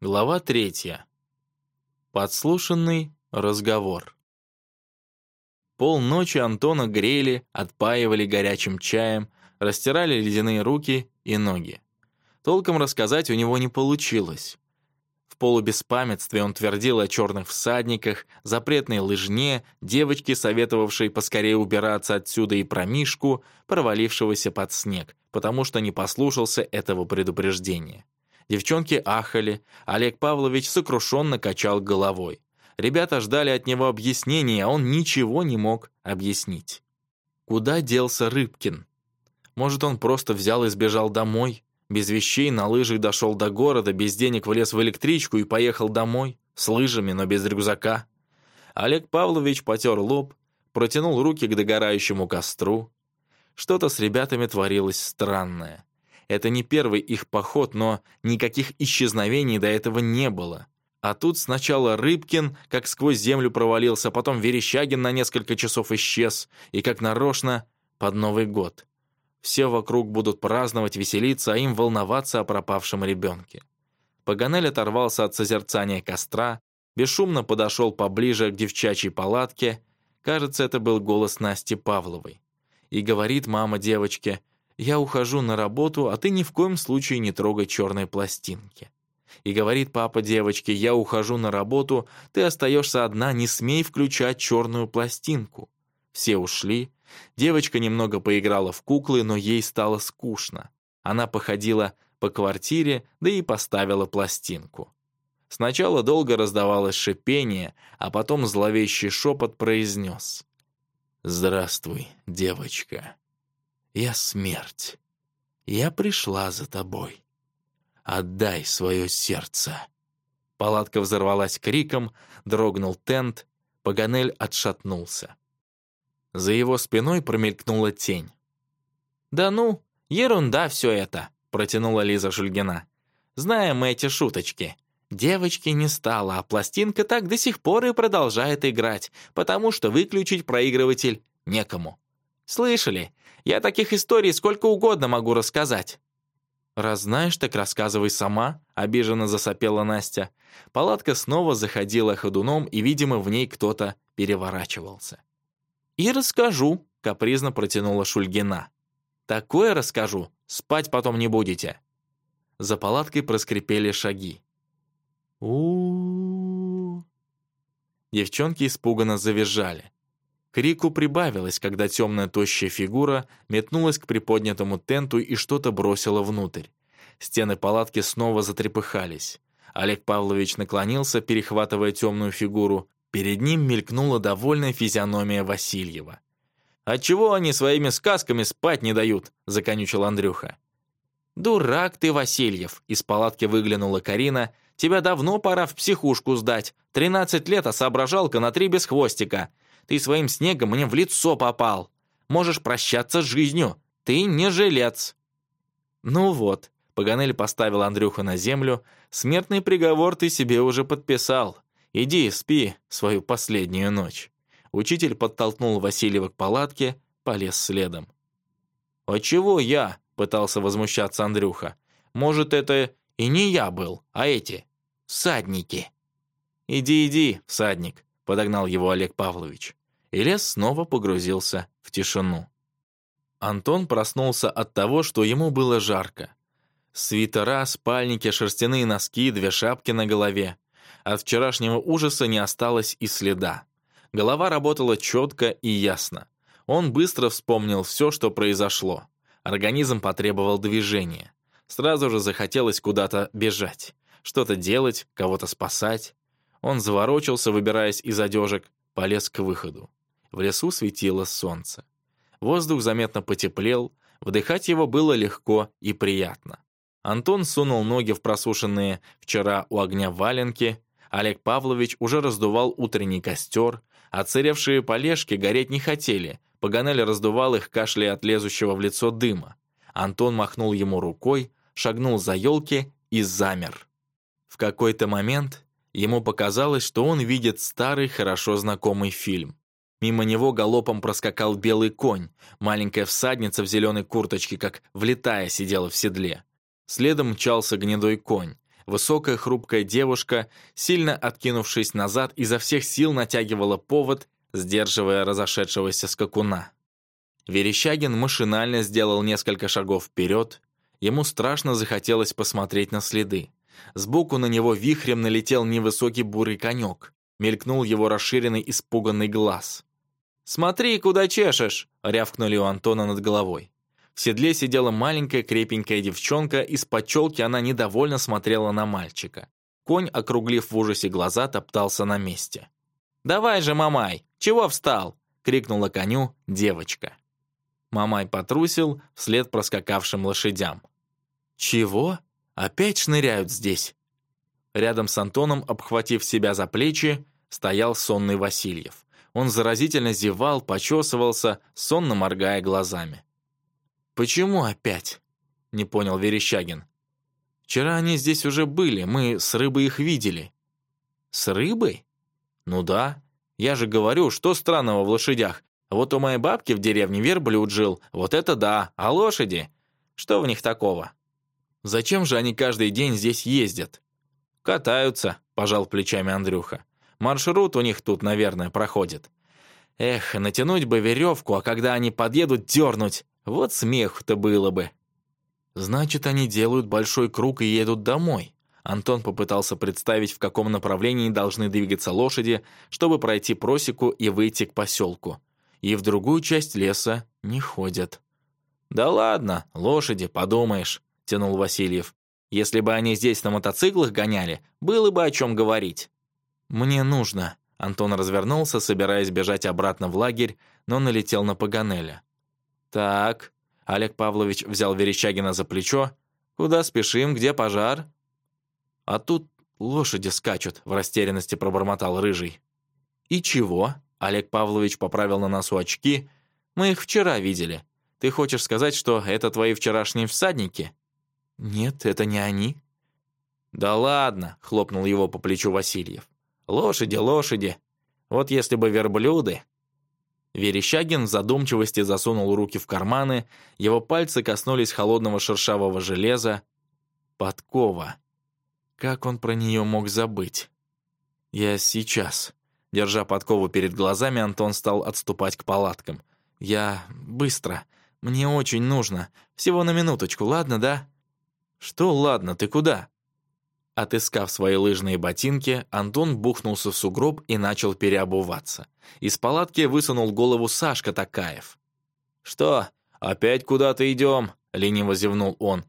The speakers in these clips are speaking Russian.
Глава третья. Подслушанный разговор. Полночи Антона грели, отпаивали горячим чаем, растирали ледяные руки и ноги. Толком рассказать у него не получилось. В полубеспамятстве он твердил о черных всадниках, запретной лыжне, девочке, советовавшей поскорее убираться отсюда и про Мишку, провалившегося под снег, потому что не послушался этого предупреждения. Девчонки ахали, Олег Павлович сокрушенно качал головой. Ребята ждали от него объяснений, а он ничего не мог объяснить. Куда делся Рыбкин? Может, он просто взял и сбежал домой? Без вещей на лыжах дошел до города, без денег влез в электричку и поехал домой? С лыжами, но без рюкзака? Олег Павлович потер лоб, протянул руки к догорающему костру. Что-то с ребятами творилось странное. Это не первый их поход, но никаких исчезновений до этого не было. А тут сначала Рыбкин, как сквозь землю провалился, потом Верещагин на несколько часов исчез, и как нарочно под Новый год. Все вокруг будут праздновать, веселиться, а им волноваться о пропавшем ребенке. Паганель оторвался от созерцания костра, бесшумно подошел поближе к девчачьей палатке. Кажется, это был голос Насти Павловой. И говорит мама девочке, я ухожу на работу, а ты ни в коем случае не трогай черной пластинки». И говорит папа девочке, «Я ухожу на работу, ты остаешься одна, не смей включать черную пластинку». Все ушли. Девочка немного поиграла в куклы, но ей стало скучно. Она походила по квартире, да и поставила пластинку. Сначала долго раздавалось шипение, а потом зловещий шепот произнес «Здравствуй, девочка». Я смерть. Я пришла за тобой. Отдай свое сердце». Палатка взорвалась криком, дрогнул тент, Паганель отшатнулся. За его спиной промелькнула тень. «Да ну, ерунда все это», — протянула Лиза Жульгина. «Знаем мы эти шуточки. Девочки не стало, а пластинка так до сих пор и продолжает играть, потому что выключить проигрыватель некому. Слышали? Я таких историй сколько угодно могу рассказать». «Раз знаешь, так рассказывай сама», — обиженно засопела Настя. Палатка снова заходила ходуном, и, видимо, в ней кто-то переворачивался. «И расскажу», — капризно протянула Шульгина. «Такое расскажу, спать потом не будете». За палаткой проскрипели шаги. у Девчонки испуганно завизжали. Крику прибавилось, когда темная тощая фигура метнулась к приподнятому тенту и что-то бросила внутрь. Стены палатки снова затрепыхались. Олег Павлович наклонился, перехватывая темную фигуру. Перед ним мелькнула довольная физиономия Васильева. «Отчего они своими сказками спать не дают?» — законючил Андрюха. «Дурак ты, Васильев!» — из палатки выглянула Карина. «Тебя давно пора в психушку сдать. Тринадцать лет, а соображалка на три без хвостика. Ты своим снегом мне в лицо попал. Можешь прощаться с жизнью. Ты не жилец». «Ну вот», — Паганель поставил Андрюха на землю, «смертный приговор ты себе уже подписал. Иди, спи свою последнюю ночь». Учитель подтолкнул Васильева к палатке, полез следом. «А чего я?» — пытался возмущаться Андрюха. «Может, это и не я был, а эти, садники. «Иди, иди, всадник», — подогнал его Олег Павлович. И лес снова погрузился в тишину. Антон проснулся от того, что ему было жарко. Свитера, спальники, шерстяные носки, две шапки на голове. От вчерашнего ужаса не осталось и следа. Голова работала четко и ясно. Он быстро вспомнил все, что произошло. Организм потребовал движения. Сразу же захотелось куда-то бежать, что-то делать, кого-то спасать. Он заворочился, выбираясь из одежек, полез к выходу. В лесу светило солнце. Воздух заметно потеплел, вдыхать его было легко и приятно. Антон сунул ноги в просушенные вчера у огня валенки, Олег Павлович уже раздувал утренний костер, оцаревшие полежки гореть не хотели, Паганель раздувал их, кашляя от лезущего в лицо дыма. Антон махнул ему рукой, шагнул за елки и замер. В какой-то момент Ему показалось, что он видит старый, хорошо знакомый фильм. Мимо него галопом проскакал белый конь, маленькая всадница в зеленой курточке, как влетая сидела в седле. Следом мчался гнедой конь. Высокая хрупкая девушка, сильно откинувшись назад, изо всех сил натягивала повод, сдерживая разошедшегося скакуна. Верещагин машинально сделал несколько шагов вперед. Ему страшно захотелось посмотреть на следы. Сбоку на него вихрем налетел невысокий бурый конек. Мелькнул его расширенный испуганный глаз. «Смотри, куда чешешь!» — рявкнули у Антона над головой. В седле сидела маленькая крепенькая девчонка, из-под челки она недовольно смотрела на мальчика. Конь, округлив в ужасе глаза, топтался на месте. «Давай же, Мамай! Чего встал?» — крикнула коню девочка. Мамай потрусил вслед проскакавшим лошадям. «Чего?» Опять шныряют здесь!» Рядом с Антоном, обхватив себя за плечи, стоял сонный Васильев. Он заразительно зевал, почесывался, сонно моргая глазами. «Почему опять?» — не понял Верещагин. «Вчера они здесь уже были, мы с рыбой их видели». «С рыбой?» «Ну да. Я же говорю, что странного в лошадях. Вот у моей бабки в деревне верблюд жил, вот это да, а лошади? Что в них такого?» Зачем же они каждый день здесь ездят?» «Катаются», — пожал плечами Андрюха. «Маршрут у них тут, наверное, проходит». «Эх, натянуть бы веревку, а когда они подъедут, дернуть. Вот смех-то было бы». «Значит, они делают большой круг и едут домой». Антон попытался представить, в каком направлении должны двигаться лошади, чтобы пройти просеку и выйти к поселку. И в другую часть леса не ходят. «Да ладно, лошади, подумаешь». — тянул Васильев. «Если бы они здесь на мотоциклах гоняли, было бы о чем говорить». «Мне нужно». Антон развернулся, собираясь бежать обратно в лагерь, но налетел на Паганеля. «Так». Олег Павлович взял Верещагина за плечо. «Куда спешим? Где пожар?» «А тут лошади скачут», — в растерянности пробормотал Рыжий. «И чего?» — Олег Павлович поправил на носу очки. «Мы их вчера видели. Ты хочешь сказать, что это твои вчерашние всадники?» «Нет, это не они». «Да ладно», — хлопнул его по плечу Васильев. «Лошади, лошади. Вот если бы верблюды...» Верещагин в задумчивости засунул руки в карманы, его пальцы коснулись холодного шершавого железа. Подкова. Как он про нее мог забыть? «Я сейчас». Держа подкову перед глазами, Антон стал отступать к палаткам. «Я... быстро. Мне очень нужно. Всего на минуточку, ладно, да?» «Что ладно, ты куда?» Отыскав свои лыжные ботинки, Антон бухнулся в сугроб и начал переобуваться. Из палатки высунул голову Сашка Такаев. «Что, опять куда-то идем?» — лениво зевнул он.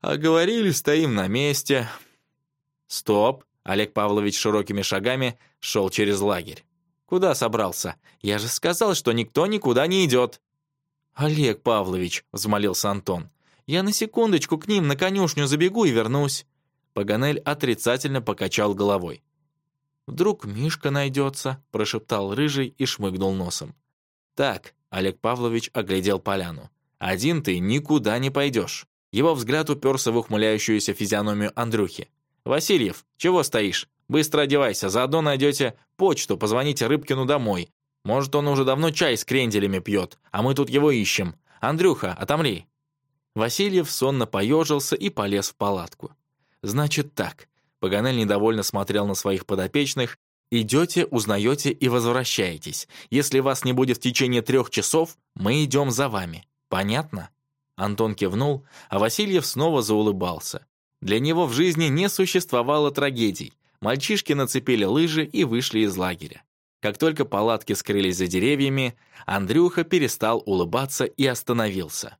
«А говорили, стоим на месте». «Стоп!» — Олег Павлович широкими шагами шел через лагерь. «Куда собрался? Я же сказал, что никто никуда не идет!» «Олег Павлович!» — взмолился Антон. Я на секундочку к ним на конюшню забегу и вернусь». Паганель отрицательно покачал головой. «Вдруг Мишка найдется», — прошептал Рыжий и шмыгнул носом. «Так», — Олег Павлович оглядел поляну. «Один ты никуда не пойдешь». Его взгляд уперся в ухмыляющуюся физиономию Андрюхи. «Васильев, чего стоишь? Быстро одевайся, заодно найдете почту, позвоните Рыбкину домой. Может, он уже давно чай с кренделями пьет, а мы тут его ищем. Андрюха, отомри!» Васильев сонно поежился и полез в палатку. «Значит так». Паганель недовольно смотрел на своих подопечных. «Идете, узнаете и возвращаетесь. Если вас не будет в течение трех часов, мы идем за вами. Понятно?» Антон кивнул, а Васильев снова заулыбался. Для него в жизни не существовало трагедий. Мальчишки нацепили лыжи и вышли из лагеря. Как только палатки скрылись за деревьями, Андрюха перестал улыбаться и остановился.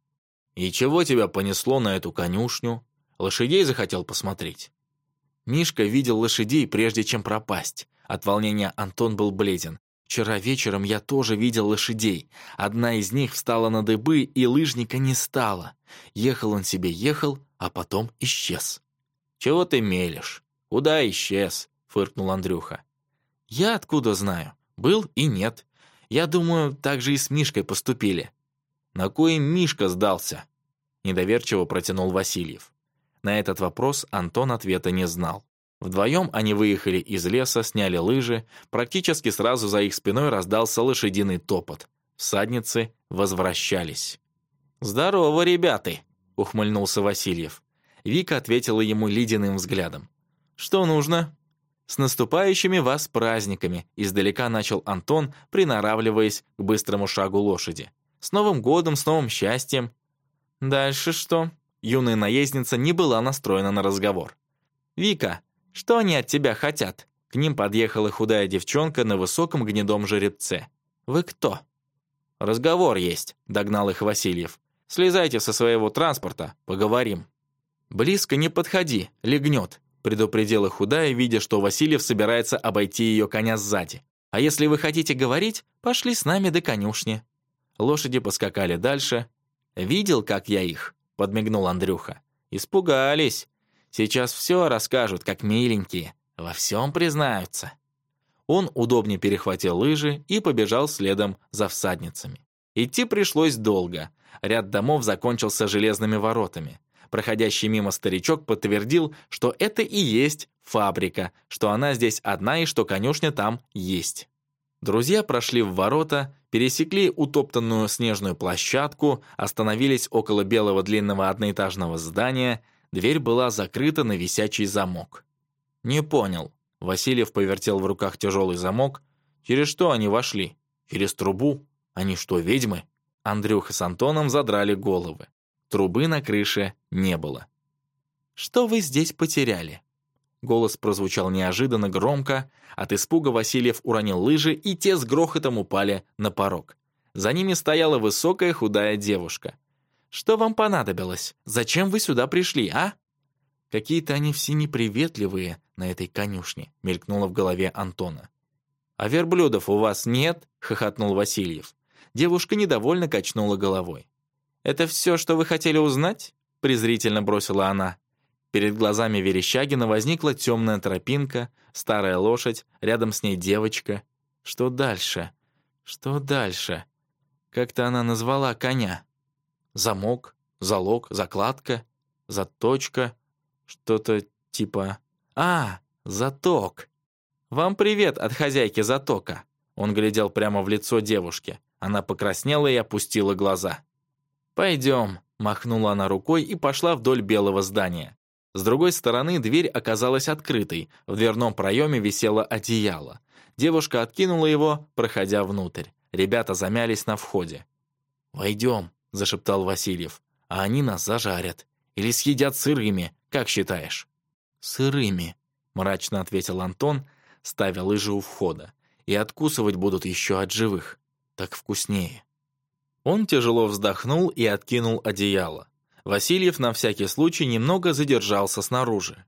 «И чего тебя понесло на эту конюшню? Лошадей захотел посмотреть?» Мишка видел лошадей, прежде чем пропасть. От волнения Антон был бледен. «Вчера вечером я тоже видел лошадей. Одна из них встала на дыбы, и лыжника не стало. Ехал он себе, ехал, а потом исчез». «Чего ты мелешь? Куда исчез?» — фыркнул Андрюха. «Я откуда знаю? Был и нет. Я думаю, так же и с Мишкой поступили. «На коем Мишка сдался?» – недоверчиво протянул Васильев. На этот вопрос Антон ответа не знал. Вдвоем они выехали из леса, сняли лыжи. Практически сразу за их спиной раздался лошадиный топот. Всадницы возвращались. «Здорово, ребята!» — ухмыльнулся Васильев. Вика ответила ему ледяным взглядом. «Что нужно?» «С наступающими вас праздниками!» — издалека начал Антон, приноравливаясь к быстрому шагу лошади. С Новым годом, с новым счастьем!» «Дальше что?» Юная наездница не была настроена на разговор. «Вика, что они от тебя хотят?» К ним подъехала худая девчонка на высоком гнедом жеребце. «Вы кто?» «Разговор есть», — догнал их Васильев. «Слезайте со своего транспорта, поговорим». «Близко не подходи, легнет», — предупредила худая, видя, что Васильев собирается обойти ее коня сзади. «А если вы хотите говорить, пошли с нами до конюшни». Лошади поскакали дальше. «Видел, как я их?» — подмигнул Андрюха. «Испугались. Сейчас все расскажут, как миленькие. Во всем признаются». Он удобнее перехватил лыжи и побежал следом за всадницами. Идти пришлось долго. Ряд домов закончился железными воротами. Проходящий мимо старичок подтвердил, что это и есть фабрика, что она здесь одна и что конюшня там есть. Друзья прошли в ворота пересекли утоптанную снежную площадку, остановились около белого длинного одноэтажного здания, дверь была закрыта на висячий замок. «Не понял». Васильев повертел в руках тяжелый замок. «Через что они вошли? Через трубу? Они что, ведьмы?» Андрюха с Антоном задрали головы. Трубы на крыше не было. «Что вы здесь потеряли?» Голос прозвучал неожиданно громко. От испуга Васильев уронил лыжи, и те с грохотом упали на порог. За ними стояла высокая худая девушка. «Что вам понадобилось? Зачем вы сюда пришли, а?» «Какие-то они все неприветливые на этой конюшне», — мелькнуло в голове Антона. «А верблюдов у вас нет?» — хохотнул Васильев. Девушка недовольно качнула головой. «Это все, что вы хотели узнать?» — презрительно бросила она. Перед глазами Верещагина возникла темная тропинка, старая лошадь, рядом с ней девочка. Что дальше? Что дальше? Как-то она назвала коня. Замок, залог, закладка, заточка, что-то типа... А, заток! «Вам привет от хозяйки затока!» Он глядел прямо в лицо девушке. Она покраснела и опустила глаза. «Пойдем», — махнула она рукой и пошла вдоль белого здания. С другой стороны, дверь оказалась открытой, в дверном проеме висело одеяло. Девушка откинула его, проходя внутрь. Ребята замялись на входе. «Войдем», — зашептал Васильев, — «а они нас зажарят. Или съедят сырыми, как считаешь?» «Сырыми», — мрачно ответил Антон, ставя лыжи у входа. «И откусывать будут еще от живых. Так вкуснее». Он тяжело вздохнул и откинул одеяло. Васильев на всякий случай немного задержался снаружи.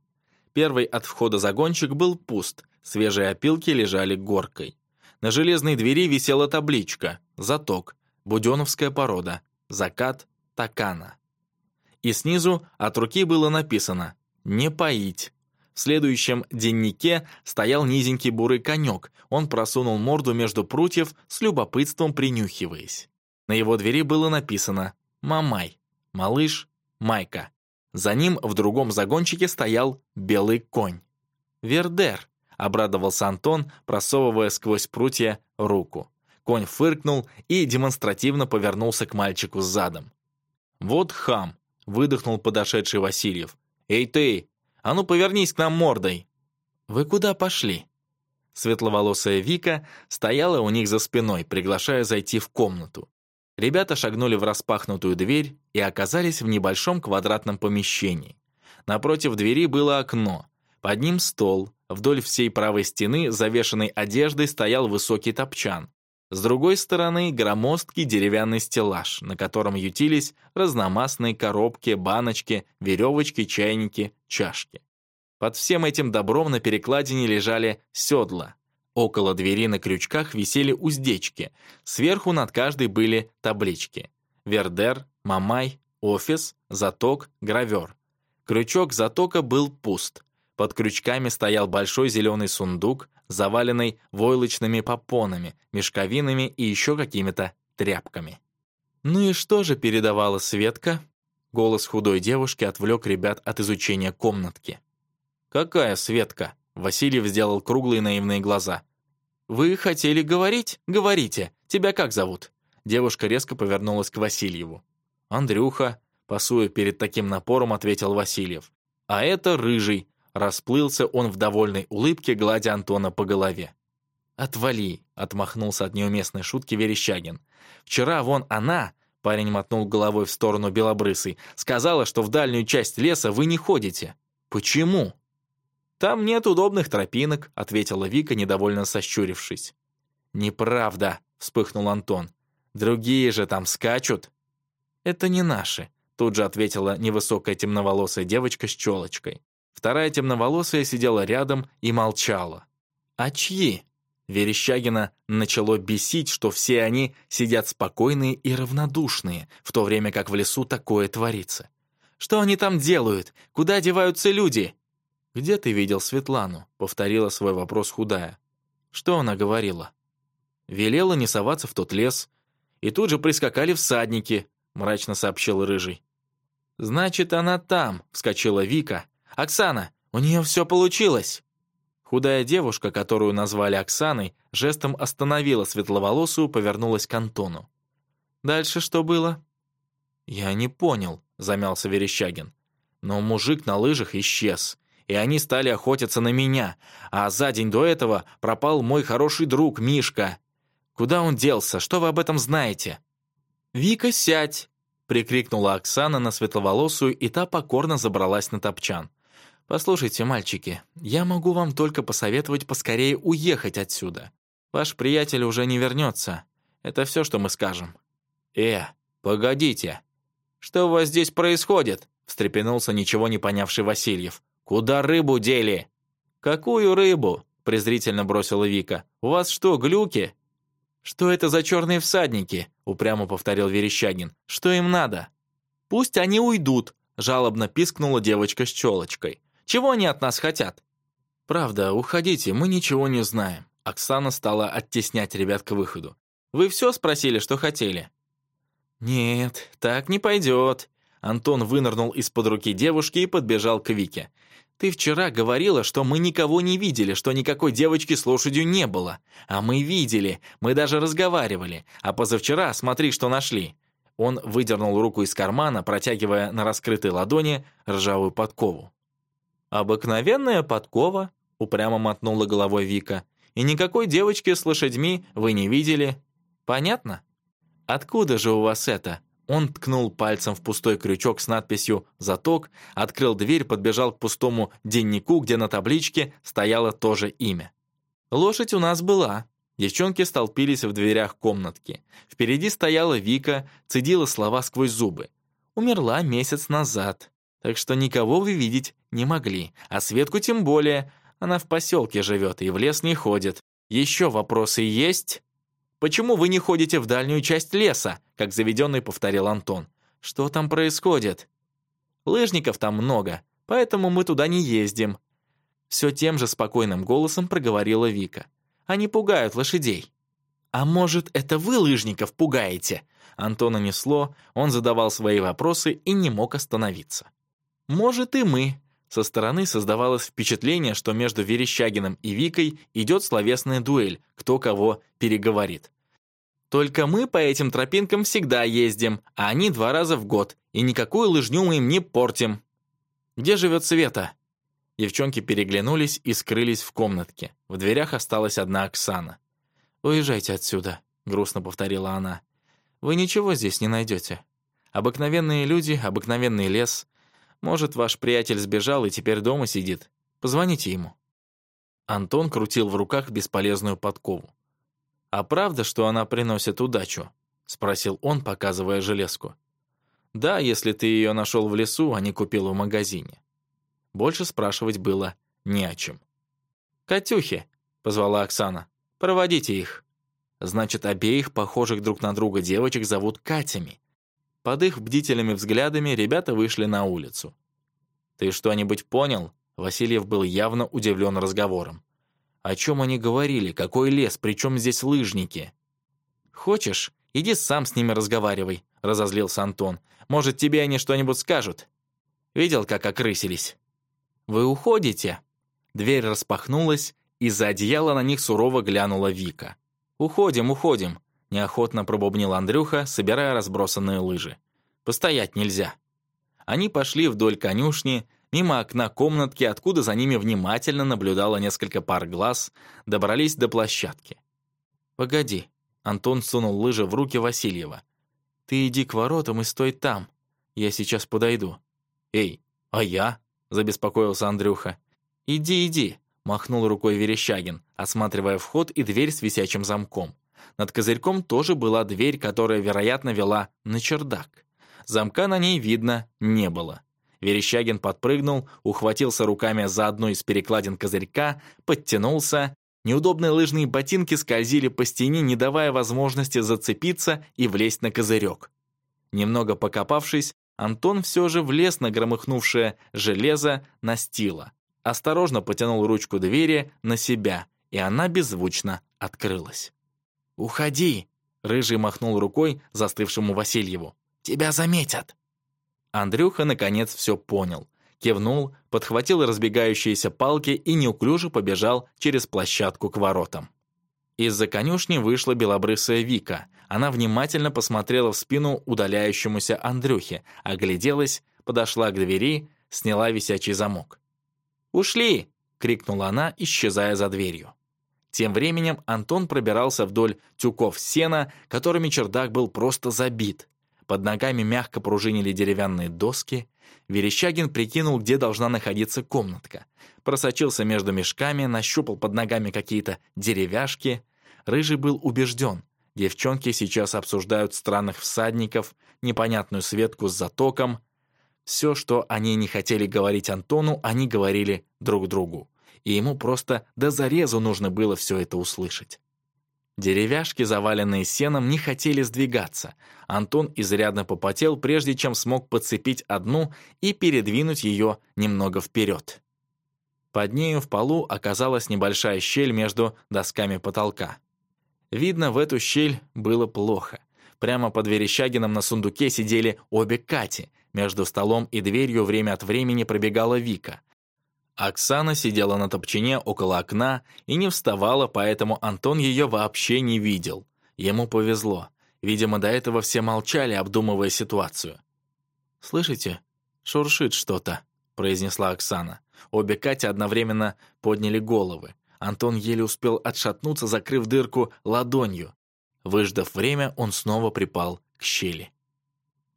Первый от входа загончик был пуст, свежие опилки лежали горкой. На железной двери висела табличка «Заток», «Буденовская порода», «Закат», токана. И снизу от руки было написано «Не поить». В следующем деннике стоял низенький бурый конек, он просунул морду между прутьев, с любопытством принюхиваясь. На его двери было написано «Мамай», «Малыш», Майка. За ним в другом загончике стоял белый конь. «Вердер!» — обрадовался Антон, просовывая сквозь прутья руку. Конь фыркнул и демонстративно повернулся к мальчику задом. «Вот хам!» — выдохнул подошедший Васильев. «Эй ты! А ну повернись к нам мордой!» «Вы куда пошли?» Светловолосая Вика стояла у них за спиной, приглашая зайти в комнату. Ребята шагнули в распахнутую дверь и оказались в небольшом квадратном помещении. Напротив двери было окно, под ним стол, вдоль всей правой стены, завешенной одеждой, стоял высокий топчан. С другой стороны — громоздкий деревянный стеллаж, на котором ютились разномастные коробки, баночки, веревочки, чайники, чашки. Под всем этим добром на перекладине лежали седла, Около двери на крючках висели уздечки, сверху над каждой были таблички. Вердер, Мамай, Офис, Заток, Гравер. Крючок затока был пуст. Под крючками стоял большой зеленый сундук, заваленный войлочными попонами, мешковинами и еще какими-то тряпками. «Ну и что же передавала Светка?» Голос худой девушки отвлек ребят от изучения комнатки. «Какая Светка?» Васильев сделал круглые наивные глаза. «Вы хотели говорить? Говорите. Тебя как зовут?» Девушка резко повернулась к Васильеву. «Андрюха», — пасуя перед таким напором, ответил Васильев. «А это Рыжий», — расплылся он в довольной улыбке, гладя Антона по голове. «Отвали», — отмахнулся от неуместной шутки Верещагин. «Вчера вон она», — парень мотнул головой в сторону Белобрысой, «сказала, что в дальнюю часть леса вы не ходите». «Почему?» «Там нет удобных тропинок», — ответила Вика, недовольно сощурившись. «Неправда», — вспыхнул Антон. «Другие же там скачут». «Это не наши», — тут же ответила невысокая темноволосая девочка с челочкой. Вторая темноволосая сидела рядом и молчала. «А чьи?» Верещагина начало бесить, что все они сидят спокойные и равнодушные, в то время как в лесу такое творится. «Что они там делают? Куда деваются люди?» «Где ты видел Светлану?» — повторила свой вопрос худая. «Что она говорила?» «Велела не соваться в тот лес. И тут же прискакали всадники», — мрачно сообщил Рыжий. «Значит, она там», — вскочила Вика. «Оксана, у нее все получилось!» Худая девушка, которую назвали Оксаной, жестом остановила светловолосую, повернулась к Антону. «Дальше что было?» «Я не понял», — замялся Верещагин. «Но мужик на лыжах исчез и они стали охотиться на меня, а за день до этого пропал мой хороший друг Мишка. Куда он делся? Что вы об этом знаете?» «Вика, сядь!» — прикрикнула Оксана на светловолосую, и та покорно забралась на топчан. «Послушайте, мальчики, я могу вам только посоветовать поскорее уехать отсюда. Ваш приятель уже не вернется. Это все, что мы скажем». «Э, погодите! Что у вас здесь происходит?» — встрепенулся ничего не понявший Васильев. «Куда рыбу дели?» «Какую рыбу?» – презрительно бросила Вика. «У вас что, глюки?» «Что это за черные всадники?» – упрямо повторил Верещагин. «Что им надо?» «Пусть они уйдут», – жалобно пискнула девочка с челочкой. «Чего они от нас хотят?» «Правда, уходите, мы ничего не знаем». Оксана стала оттеснять ребят к выходу. «Вы все спросили, что хотели?» «Нет, так не пойдет». Антон вынырнул из-под руки девушки и подбежал к Вике. Ты вчера говорила, что мы никого не видели, что никакой девочки с лошадью не было. А мы видели, мы даже разговаривали. А позавчера смотри, что нашли». Он выдернул руку из кармана, протягивая на раскрытой ладони ржавую подкову. «Обыкновенная подкова», — упрямо мотнула головой Вика. «И никакой девочки с лошадьми вы не видели. Понятно?» «Откуда же у вас это?» Он ткнул пальцем в пустой крючок с надписью «Заток», открыл дверь, подбежал к пустому деннику, где на табличке стояло тоже имя. «Лошадь у нас была». Девчонки столпились в дверях комнатки. Впереди стояла Вика, цедила слова сквозь зубы. «Умерла месяц назад. Так что никого вы видеть не могли. А Светку тем более. Она в поселке живет и в лес не ходит. Еще вопросы есть?» «Почему вы не ходите в дальнюю часть леса?» — как заведенный повторил Антон. «Что там происходит?» «Лыжников там много, поэтому мы туда не ездим». Все тем же спокойным голосом проговорила Вика. «Они пугают лошадей». «А может, это вы лыжников пугаете?» Антона несло, он задавал свои вопросы и не мог остановиться. «Может, и мы», со стороны создавалось впечатление, что между Верещагиным и Викой идет словесная дуэль, кто кого переговорит. «Только мы по этим тропинкам всегда ездим, а они два раза в год, и никакую лыжню мы им не портим». «Где живет Света?» Девчонки переглянулись и скрылись в комнатке. В дверях осталась одна Оксана. «Уезжайте отсюда», — грустно повторила она. «Вы ничего здесь не найдете. Обыкновенные люди, обыкновенный лес — может, ваш приятель сбежал и теперь дома сидит. Позвоните ему». Антон крутил в руках бесполезную подкову. «А правда, что она приносит удачу?» — спросил он, показывая железку. «Да, если ты ее нашел в лесу, а не купил в магазине». Больше спрашивать было не о чем. «Катюхи!» — позвала Оксана. «Проводите их». Значит, обеих похожих друг на друга девочек зовут Катями. Под их бдительными взглядами ребята вышли на улицу. «Ты что-нибудь понял?» Васильев был явно удивлен разговором. «О чем они говорили? Какой лес? Причем здесь лыжники?» «Хочешь, иди сам с ними разговаривай», — разозлился Антон. «Может, тебе они что-нибудь скажут?» «Видел, как окрысились?» «Вы уходите?» Дверь распахнулась, и за одеяло на них сурово глянула Вика. «Уходим, уходим», неохотно пробубнил Андрюха, собирая разбросанные лыжи. «Постоять нельзя». Они пошли вдоль конюшни, мимо окна комнатки, откуда за ними внимательно наблюдало несколько пар глаз, добрались до площадки. «Погоди», — Антон сунул лыжи в руки Васильева. «Ты иди к воротам и стой там. Я сейчас подойду». «Эй, а я?» — забеспокоился Андрюха. «Иди, иди», — махнул рукой Верещагин, осматривая вход и дверь с висячим замком. Над козырьком тоже была дверь, которая, вероятно, вела на чердак. Замка на ней, видно, не было. Верещагин подпрыгнул, ухватился руками за одну из перекладин козырька, подтянулся. Неудобные лыжные ботинки скользили по стене, не давая возможности зацепиться и влезть на козырек. Немного покопавшись, Антон все же влез на громыхнувшее железо настила. Осторожно потянул ручку двери на себя, и она беззвучно открылась. «Уходи!» — Рыжий махнул рукой застывшему Васильеву. «Тебя заметят!» Андрюха, наконец, все понял. Кивнул, подхватил разбегающиеся палки и неуклюже побежал через площадку к воротам. Из-за конюшни вышла белобрысая Вика. Она внимательно посмотрела в спину удаляющемуся Андрюхе, огляделась, подошла к двери, сняла висячий замок. «Ушли!» — крикнула она, исчезая за дверью. Тем временем Антон пробирался вдоль тюков сена, которыми чердак был просто забит. Под ногами мягко пружинили деревянные доски. Верещагин прикинул, где должна находиться комнатка. Просочился между мешками, нащупал под ногами какие-то деревяшки. Рыжий был убежден. Девчонки сейчас обсуждают странных всадников, непонятную Светку с затоком. Все, что они не хотели говорить Антону, они говорили друг другу и ему просто до зарезу нужно было все это услышать. Деревяшки, заваленные сеном, не хотели сдвигаться. Антон изрядно попотел, прежде чем смог подцепить одну и передвинуть ее немного вперед. Под нею в полу оказалась небольшая щель между досками потолка. Видно, в эту щель было плохо. Прямо под Верещагином на сундуке сидели обе Кати. Между столом и дверью время от времени пробегала Вика. Оксана сидела на топчине около окна и не вставала, поэтому Антон ее вообще не видел. Ему повезло. Видимо, до этого все молчали, обдумывая ситуацию. «Слышите? Шуршит что-то», — произнесла Оксана. Обе Кати одновременно подняли головы. Антон еле успел отшатнуться, закрыв дырку ладонью. Выждав время, он снова припал к щели.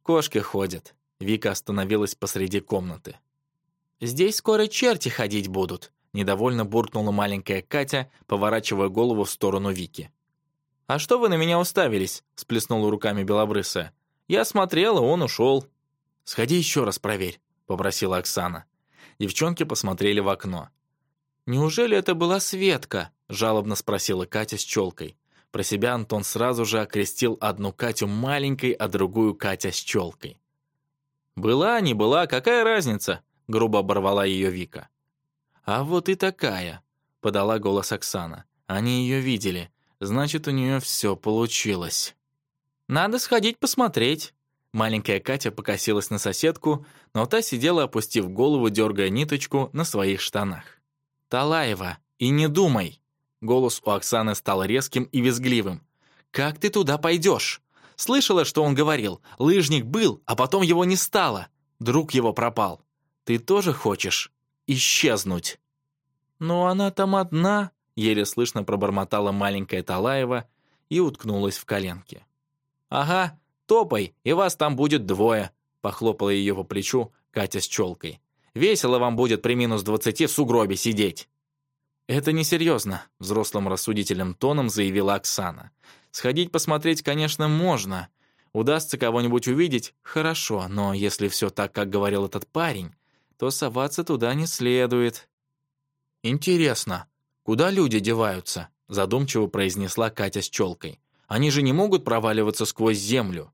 «Кошки ходят». Вика остановилась посреди комнаты. «Здесь скоро черти ходить будут», — недовольно буркнула маленькая Катя, поворачивая голову в сторону Вики. «А что вы на меня уставились?» — сплеснула руками Белобрысая. «Я смотрела, он ушел». «Сходи еще раз проверь», — попросила Оксана. Девчонки посмотрели в окно. «Неужели это была Светка?» — жалобно спросила Катя с челкой. Про себя Антон сразу же окрестил одну Катю маленькой, а другую Катя с челкой. «Была, не была, какая разница?» грубо оборвала ее Вика. «А вот и такая», — подала голос Оксана. «Они ее видели. Значит, у нее все получилось». «Надо сходить посмотреть». Маленькая Катя покосилась на соседку, но та сидела, опустив голову, дергая ниточку на своих штанах. «Талаева, и не думай!» Голос у Оксаны стал резким и визгливым. «Как ты туда пойдешь? Слышала, что он говорил. Лыжник был, а потом его не стало. Друг его пропал». Ты тоже хочешь исчезнуть?» «Но она там одна», — еле слышно пробормотала маленькая Талаева и уткнулась в коленки. «Ага, топай, и вас там будет двое», — похлопала ее по плечу Катя с челкой. «Весело вам будет при минус двадцати в сугробе сидеть». «Это несерьезно», — взрослым рассудительным тоном заявила Оксана. «Сходить посмотреть, конечно, можно. Удастся кого-нибудь увидеть — хорошо, но если все так, как говорил этот парень, то соваться туда не следует». «Интересно, куда люди деваются?» задумчиво произнесла Катя с челкой. «Они же не могут проваливаться сквозь землю».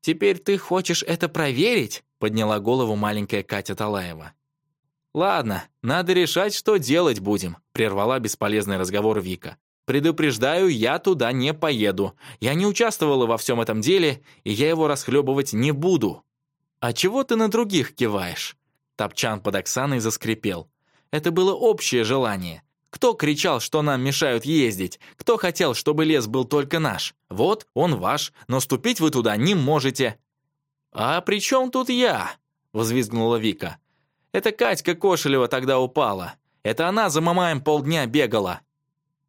«Теперь ты хочешь это проверить?» подняла голову маленькая Катя Талаева. «Ладно, надо решать, что делать будем», прервала бесполезный разговор Вика. «Предупреждаю, я туда не поеду. Я не участвовала во всем этом деле, и я его расхлебывать не буду». «А чего ты на других киваешь?» Топчан под Оксаной заскрипел. Это было общее желание. Кто кричал, что нам мешают ездить? Кто хотел, чтобы лес был только наш? Вот, он ваш, но ступить вы туда не можете. «А при чем тут я?» — возвизгнула Вика. «Это Катька Кошелева тогда упала. Это она за мамаем полдня бегала».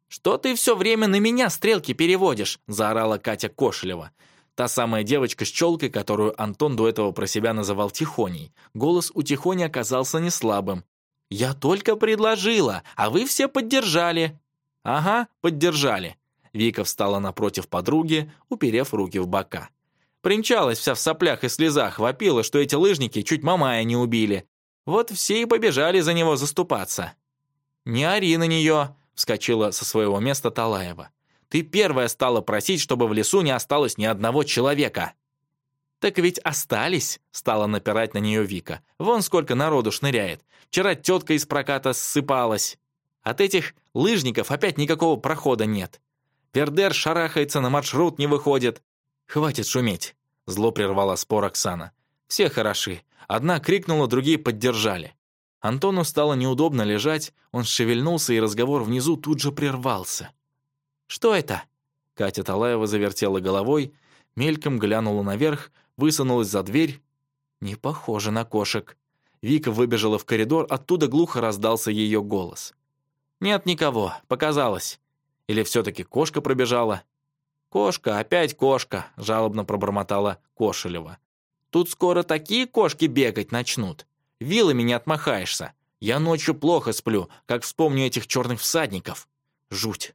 «Что ты все время на меня стрелки переводишь?» — заорала Катя Кошелева. Та самая девочка с челкой, которую Антон до этого про себя называл Тихоней. Голос у Тихони оказался не слабым. «Я только предложила, а вы все поддержали». «Ага, поддержали». Вика встала напротив подруги, уперев руки в бока. Примчалась вся в соплях и слезах, вопила, что эти лыжники чуть мамая не убили. Вот все и побежали за него заступаться. «Не ори на нее!» — вскочила со своего места Талаева. Ты первая стала просить, чтобы в лесу не осталось ни одного человека». «Так ведь остались», — стала напирать на нее Вика. «Вон сколько народу шныряет. Вчера тетка из проката ссыпалась. От этих лыжников опять никакого прохода нет. Вердер шарахается, на маршрут не выходит. «Хватит шуметь», — зло прервала спор Оксана. «Все хороши. Одна крикнула, другие поддержали». Антону стало неудобно лежать, он шевельнулся, и разговор внизу тут же прервался. «Что это?» Катя Талаева завертела головой, мельком глянула наверх, высунулась за дверь. «Не похоже на кошек». Вика выбежала в коридор, оттуда глухо раздался ее голос. «Нет никого, показалось». Или все-таки кошка пробежала? «Кошка, опять кошка», — жалобно пробормотала Кошелева. «Тут скоро такие кошки бегать начнут. Вилами не отмахаешься. Я ночью плохо сплю, как вспомню этих черных всадников. Жуть».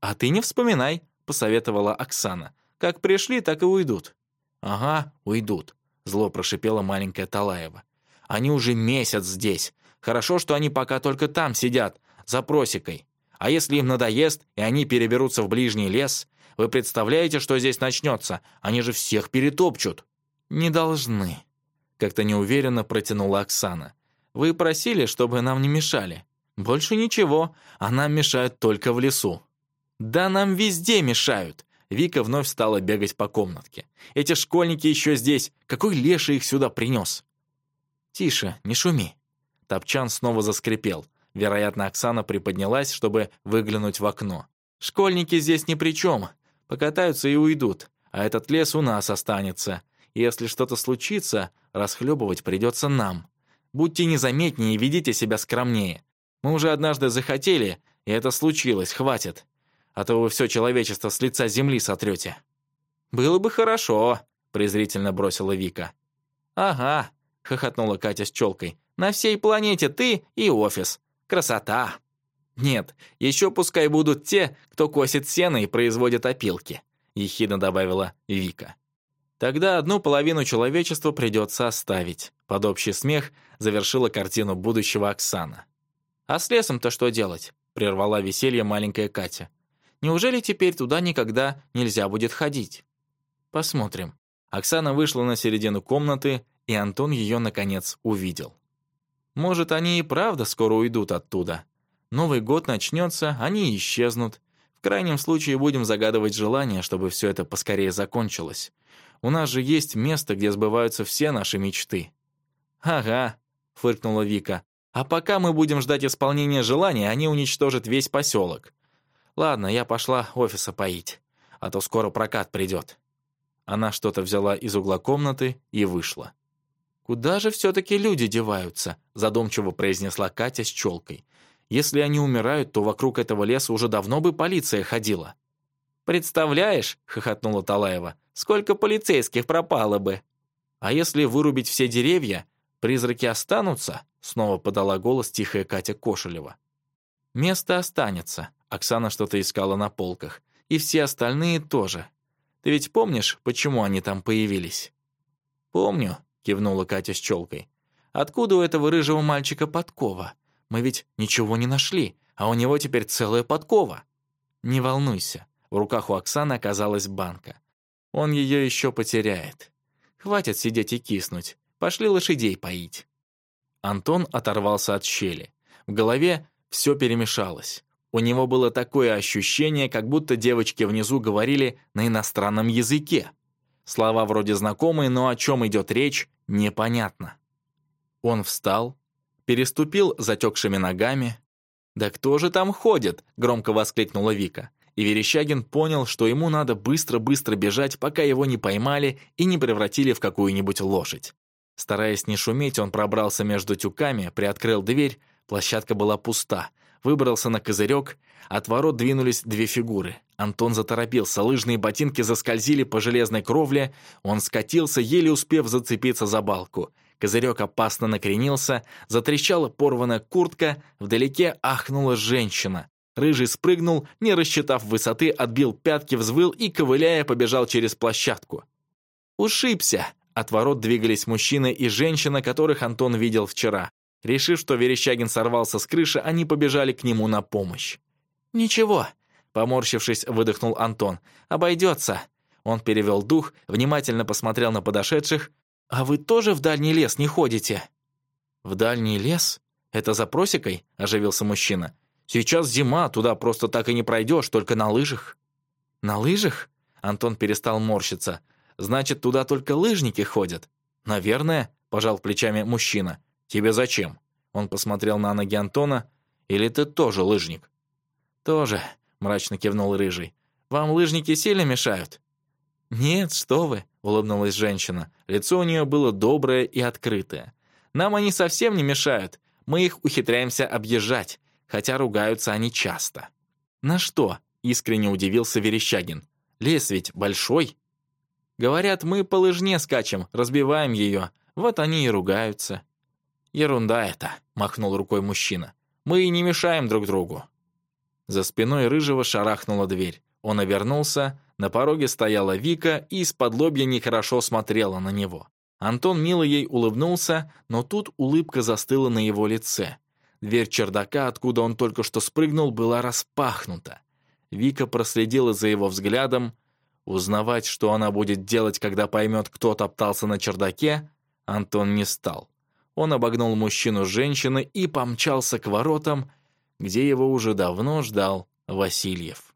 «А ты не вспоминай», — посоветовала Оксана. «Как пришли, так и уйдут». «Ага, уйдут», — зло прошипела маленькая Талаева. «Они уже месяц здесь. Хорошо, что они пока только там сидят, за просекой. А если им надоест, и они переберутся в ближний лес? Вы представляете, что здесь начнется? Они же всех перетопчут». «Не должны», — как-то неуверенно протянула Оксана. «Вы просили, чтобы нам не мешали». «Больше ничего, а нам мешают только в лесу». «Да нам везде мешают!» Вика вновь стала бегать по комнатке. «Эти школьники еще здесь! Какой леший их сюда принес?» «Тише, не шуми!» Топчан снова заскрипел. Вероятно, Оксана приподнялась, чтобы выглянуть в окно. «Школьники здесь ни при чем. Покатаются и уйдут. А этот лес у нас останется. И если что-то случится, расхлебывать придется нам. Будьте незаметнее и ведите себя скромнее. Мы уже однажды захотели, и это случилось, хватит а то вы все человечество с лица земли сотрете». «Было бы хорошо», — презрительно бросила Вика. «Ага», — хохотнула Катя с челкой. «На всей планете ты и офис. Красота!» «Нет, еще пускай будут те, кто косит сено и производит опилки», — ехидно добавила Вика. «Тогда одну половину человечества придется оставить», — под общий смех завершила картину будущего Оксана. «А с лесом-то что делать?» — прервала веселье маленькая Катя. Неужели теперь туда никогда нельзя будет ходить? Посмотрим. Оксана вышла на середину комнаты, и Антон ее, наконец, увидел. Может, они и правда скоро уйдут оттуда. Новый год начнется, они исчезнут. В крайнем случае будем загадывать желание, чтобы все это поскорее закончилось. У нас же есть место, где сбываются все наши мечты». «Ага», — фыркнула Вика. «А пока мы будем ждать исполнения желания, они уничтожат весь поселок. «Ладно, я пошла офиса поить, а то скоро прокат придет». Она что-то взяла из угла комнаты и вышла. «Куда же все-таки люди деваются?» задумчиво произнесла Катя с челкой. «Если они умирают, то вокруг этого леса уже давно бы полиция ходила». «Представляешь?» — хохотнула Талаева. «Сколько полицейских пропало бы!» «А если вырубить все деревья, призраки останутся?» — снова подала голос тихая Катя Кошелева. «Место останется», Оксана что-то искала на полках. И все остальные тоже. Ты ведь помнишь, почему они там появились?» «Помню», — кивнула Катя с челкой. «Откуда у этого рыжего мальчика подкова? Мы ведь ничего не нашли, а у него теперь целая подкова». «Не волнуйся», — в руках у Оксаны оказалась банка. «Он ее еще потеряет. Хватит сидеть и киснуть. Пошли лошадей поить». Антон оторвался от щели. В голове все перемешалось. У него было такое ощущение, как будто девочки внизу говорили на иностранном языке. Слова вроде знакомые, но о чем идет речь, непонятно. Он встал, переступил затекшими ногами. «Да кто же там ходит?» — громко воскликнула Вика. И Верещагин понял, что ему надо быстро-быстро бежать, пока его не поймали и не превратили в какую-нибудь лошадь. Стараясь не шуметь, он пробрался между тюками, приоткрыл дверь, площадка была пуста — выбрался на козырек, от ворот двинулись две фигуры. Антон заторопился, лыжные ботинки заскользили по железной кровле, он скатился, еле успев зацепиться за балку. Козырек опасно накренился, затрещала порванная куртка, вдалеке ахнула женщина. Рыжий спрыгнул, не рассчитав высоты, отбил пятки, взвыл и, ковыляя, побежал через площадку. «Ушибся!» От ворот двигались мужчины и женщина, которых Антон видел вчера. Решив, что Верещагин сорвался с крыши, они побежали к нему на помощь. «Ничего», — поморщившись, выдохнул Антон. «Обойдется». Он перевел дух, внимательно посмотрел на подошедших. «А вы тоже в дальний лес не ходите?» «В дальний лес? Это за просекой?» — оживился мужчина. «Сейчас зима, туда просто так и не пройдешь, только на лыжах». «На лыжах?» — Антон перестал морщиться. «Значит, туда только лыжники ходят?» «Наверное», — пожал плечами мужчина. «Тебе зачем?» Он посмотрел на ноги Антона. «Или ты тоже лыжник?» «Тоже», — мрачно кивнул Рыжий. «Вам лыжники сильно мешают?» «Нет, что вы», — улыбнулась женщина. Лицо у нее было доброе и открытое. «Нам они совсем не мешают. Мы их ухитряемся объезжать, хотя ругаются они часто». «На что?» — искренне удивился Верещагин. «Лес ведь большой». «Говорят, мы по лыжне скачем, разбиваем ее. Вот они и ругаются». «Ерунда это», — махнул рукой мужчина. «Мы и не мешаем друг другу». За спиной Рыжего шарахнула дверь. Он обернулся, на пороге стояла Вика и из-под лобья нехорошо смотрела на него. Антон мило ей улыбнулся, но тут улыбка застыла на его лице. Дверь чердака, откуда он только что спрыгнул, была распахнута. Вика проследила за его взглядом. Узнавать, что она будет делать, когда поймет, кто топтался на чердаке, Антон не стал. Он обогнул мужчину женщины и помчался к воротам, где его уже давно ждал Васильев.